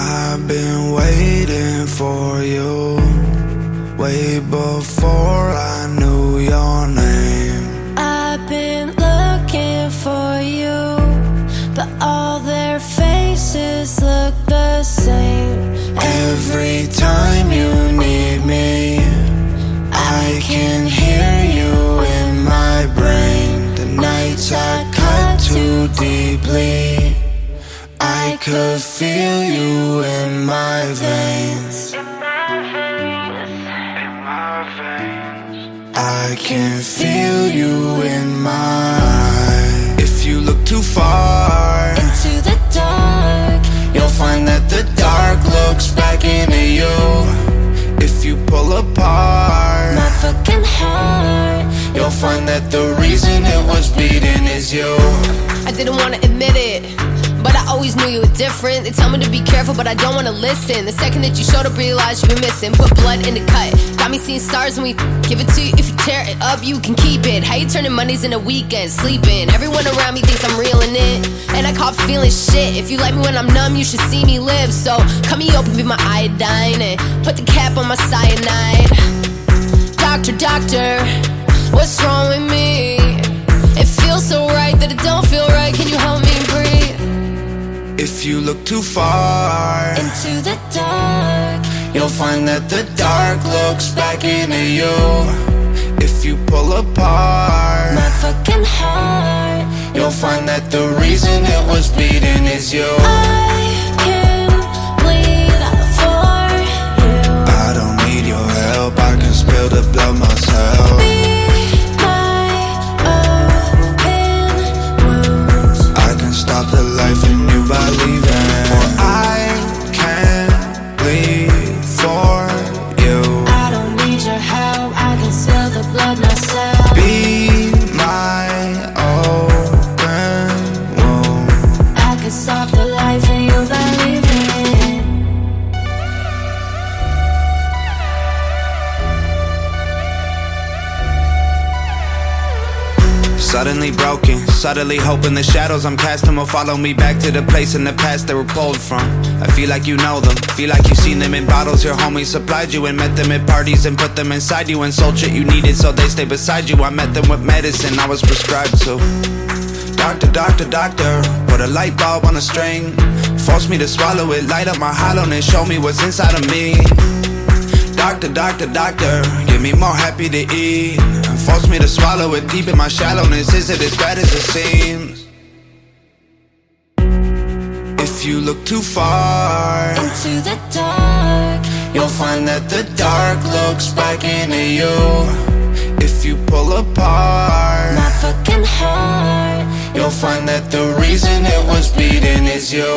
I've been waiting for you way before I knew your name. I've been looking for you, but all their faces look the same. Every time you need me, I can hear you in my brain. The nights I cut too deeply, I could feel you in my veins. In my veins. I can feel you in my. If you look too far, Into the dark, you'll find that the dark looks back into you. If you pull apart, my fucking heart. you'll find that the reason it was beating is you. I didn't wanna admit it. Always knew you were different. They tell me to be careful, but I don't wanna listen. The second that you showed up, realized you were missing. Put blood in the cut. Got me seeing stars when we give it to you. If you tear it up, you can keep it. How you turning Mondays into weekends? Sleeping. Everyone around me thinks I'm reeling it. And I caught feeling shit. If you like me when I'm numb, you should see me live. So cut me open, be my iodine. And put the cap on my cyanide. Doctor, doctor, what's wrong with me? It feels so right that it don't feel right. Can you help me? If you look too far, Into the dark, you'll find that the dark looks back into you. If you pull apart, my fucking heart. you'll find that the reason it was beating is you. I Suddenly broken, subtly hoping the shadows I'm casting will follow me back to the place in the past they were pulled from. I feel like you know them, feel like you've seen them in bottles your homies supplied you and met them at parties and put them inside you and sold shit you needed so they stay beside you. I met them with medicine I was prescribed to. Doctor, doctor, doctor, put a light bulb on a string. Force me to swallow it, light up my hollowness, show me what's inside of me. Doctor, doctor, doctor, give me more happy to eat. Force me to swallow it deep in my shallowness. Is it as bad as it seems? If you look too far, Into the dark, you'll find that the dark looks back into you. If you pull apart, my fucking heart. you'll find that the reason it was beating is you.